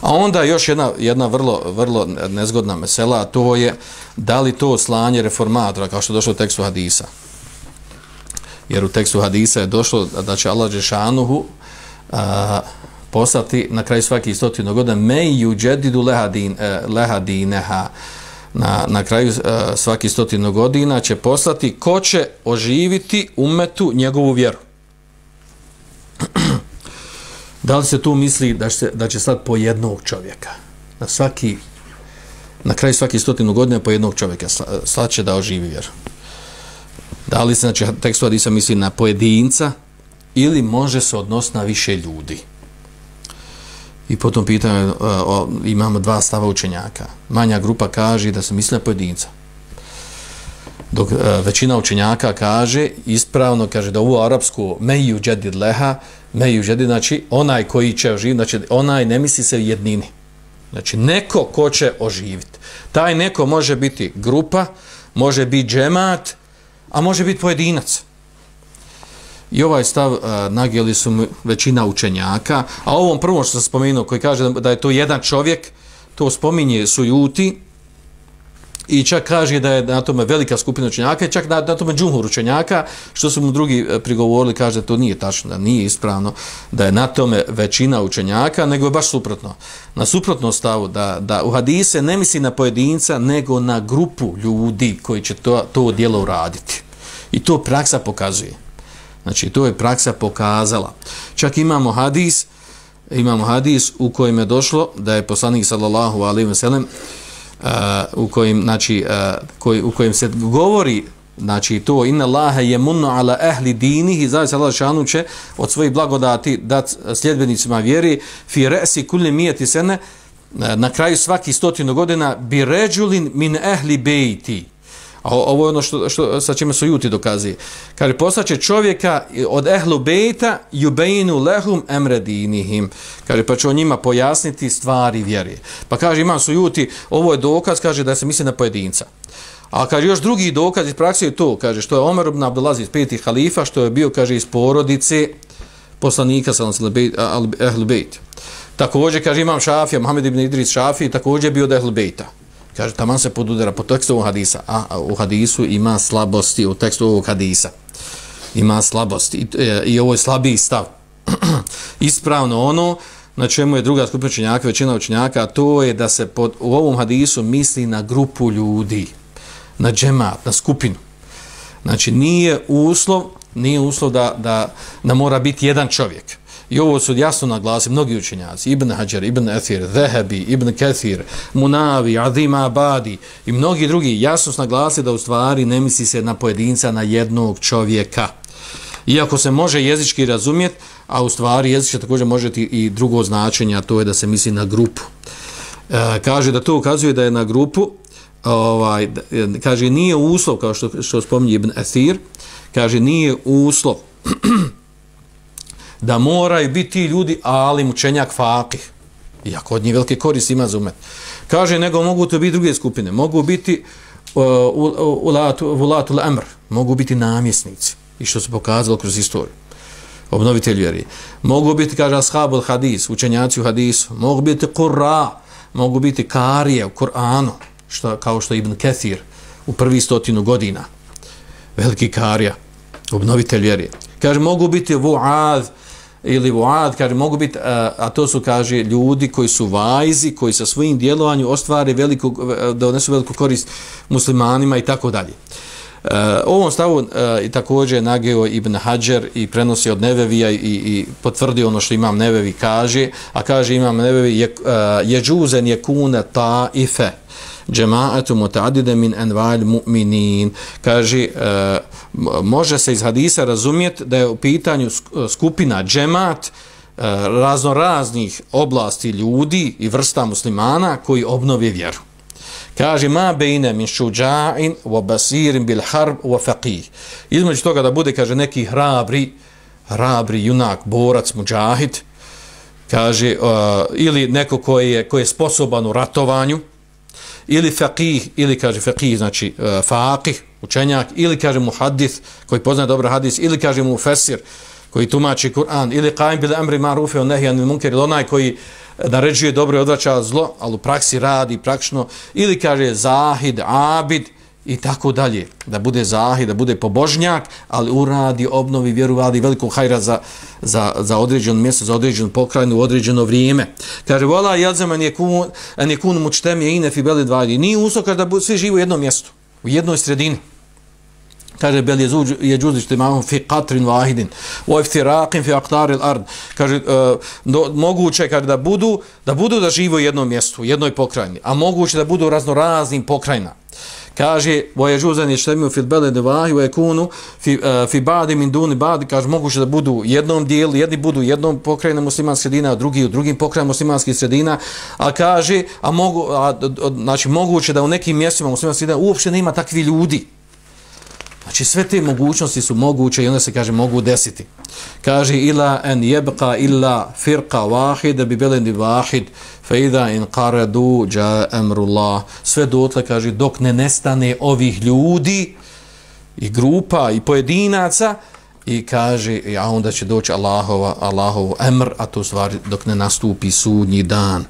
A onda još jedna, jedna vrlo, vrlo nezgodna mesela, to je da li to slanje reformatora, kao što je došlo u tekstu hadisa. Jer u tekstu hadisa je došlo da će Allah Žešanuhu a, poslati na kraju svaki stotinu godina meju džedidu lehadin, e, lehadineha na, na kraju e, uh, svaki stotinu godina će poslati ko će oživiti umetu njegovu vjeru da li se tu misli da će, da će sad po jednog čovjeka? Na svaki na kraju svaki stotinu godina po jednog čovjeka sad će da oživi vjeru. Da li se, znači, tekstu Adisa misli na pojedinca ili može se odnos na više ljudi? I potom pitanje, e, imamo dva stava učenjaka. Manja grupa kaže da se misli na pojedinca. Dok e, većina učenjaka kaže, ispravno kaže da u arapsku meju džedid leha, meju džedid, znači onaj koji će oživiti, znači onaj ne misli se jednini. Znači neko ko će oživiti. Taj neko može biti grupa, može biti džemat, a može biti pojedinac. I ovaj stav uh, nagijeli su većina učenjaka, a ovom prvom što sam spomenuo, koji kaže da je to jedan čovjek, to spominje Sujuti, i čak kaže da je na tome velika skupina učenjaka, i čak na, na tome džumhur učenjaka, što su mu drugi e, prigovorili, kaže da to nije tačno, da nije ispravno, da je na tome većina učenjaka, nego je baš suprotno. Na suprotno stavu, da, da u hadise ne misli na pojedinca, nego na grupu ljudi koji će to, to dijelo uraditi. I to praksa pokazuje. Znači, to je praksa pokazala. Čak imamo hadis, imamo hadis u kojem je došlo da je poslanik sallallahu alaihi wa sallam uh, u kojem, znači, eh, uh, koj, u kojem se govori znači to inna Allaha yamunnu ala ahli dinihi za Allah šanu će od svojih blagodati dat sljedbenicima vjeri fi ra'si kulli miyati sana eh, na kraju svaki stotinu godina bi ređulin min ahli bejti A ovo je ono što, što, sa čime su juti dokazi. Kaže, poslaće čovjeka od ehlu bejta jubeinu lehum emredinihim. Kaže, pa će on njima pojasniti stvari vjere. Pa kaže, imam su juti, ovo je dokaz, kaže, da se misli na pojedinca. A kaže, još drugi dokaz iz prakse je to, kaže, što je Omer ibn Abdulaziz peti halifa, što je bio, kaže, iz porodice poslanika sa ehlu bejta. Također, kaže, imam šafija, Mohamed ibn Idris šafija, također je bio od ehlu bejta. Kaže, taman se podudara po tekstu ovog hadisa, a u hadisu ima slabosti, u tekstu ovog hadisa ima slabosti i, e, i ovo je slabiji stav. Ispravno ono na čemu je druga skupina učenjaka, većina učenjaka, to je da se pod, u ovom hadisu misli na grupu ljudi, na džemat, na skupinu. Znači, nije uslov, nije uslov da, da, da mora biti jedan čovjek. I ovo su jasno naglasi mnogi učenjaci, Ibn Hajar, Ibn Athir, Zahabi, Ibn Kathir, Munavi, Adim Abadi i mnogi drugi jasno su naglasi da u stvari ne misli se na pojedinca, na jednog čovjeka. Iako se može jezički razumjeti, a u stvari jezički također može i drugo značenje, a to je da se misli na grupu. E, kaže da to ukazuje da je na grupu, ovaj, e, kaže nije uslov, kao što, što spominje Ibn Athir, kaže nije uslov, da moraju biti ljudi alim učenjak fakih. Iako od njih velike koris ima za umet. Kaže, nego mogu to biti druge skupine. Mogu biti uh, ulatul amr. Mogu biti namjesnici. I što se pokazalo kroz istoriju. Obnovitelj vjeri. Mogu biti, kaže, ashabul hadis, učenjaci u hadisu. Mogu biti kurra. Mogu biti karije u Kur'anu. Što, kao što Ibn Kathir u prvi stotinu godina. Veliki karija. Obnovitelj vjeri. Kaže, mogu biti vu'ad ili vuad, kaže, mogu biti, a, a to su, kaže, ljudi koji su vajzi, koji sa svojim djelovanjem ostvari veliku, donesu veliku korist muslimanima i tako dalje. Uh, ovom stavu uh, i također nageo Ibn Hajar i prenosi od Nevevija i, i potvrdi ono što imam Nevevi kaže, a kaže imam Nevevi je, e, uh, je džuzen je kune ta Uh, džemaatu mutadide min enval mu'minin. Kaže, e, može se iz hadisa razumjeti da je u pitanju e, skupina džemat e, uh, razno raznih oblasti ljudi i vrsta muslimana koji obnovi vjeru. Kaže, ma bejne min šuđa'in wa basirin bil harb wa faqih. Između toga da bude, kaže, neki hrabri, hrabri junak, borac, muđahid, kaže, uh, ili neko koji je, koji je sposoban u ratovanju, ili faqih ili kaže faqih znači uh, faqih učenjak ili kaže muhaddis koji poznaje dobro hadis ili kaže mu fesir koji tumači Kur'an ili qaim bil amri ma'ruf wa nahy anil munkar ili onaj koji naređuje dobro i odvraća zlo, ali u praksi radi praktično ili kaže zahid, abid i tako dalje, da bude zahid, da bude pobožnjak, ali uradi, obnovi, vjeru, radi velikog hajra za, za, za određeno mjesto, za određenu pokrajinu, određeno vrijeme. Kaže, vola, jadzem en je kun, mučtem je ine fi beli dvari. Nije uso da svi živi u jednom mjestu, u jednoj sredini kaže bel je zuđ je džuzi što fi qatrin wahidin u iftiraqin fi aktaril ard. kaže uh, do, moguće kaže da budu da budu da žive u jednom mjestu u jednoj pokrajini a moguće da budu raznoraznim pokrajinama kaže wa yajuzan yashtamiu fil al-balad wahi wa fi uh, fi badi min duni badi, kaže moguće da budu u jednom dijelu jedni budu u jednom pokrajini muslimanskih sredina a drugi u drugim pokrajinama muslimanskih sredina. A kaže a mogu a, a, znači moguće da u nekim mjestima muslimanskih sredina uopšte nema takvi ljudi. Znači sve te mogućnosti su moguće i onda se kaže mogu desiti. Kaže ila en jebqa illa firqa wahid bi beleni wahid fa idha in qaradu ja amrullah. Sve dotle kaže dok ne nestane ovih ljudi i grupa i pojedinaca i kaže a onda će doći Allahova Allahov emr a to stvari dok ne nastupi sudnji dan.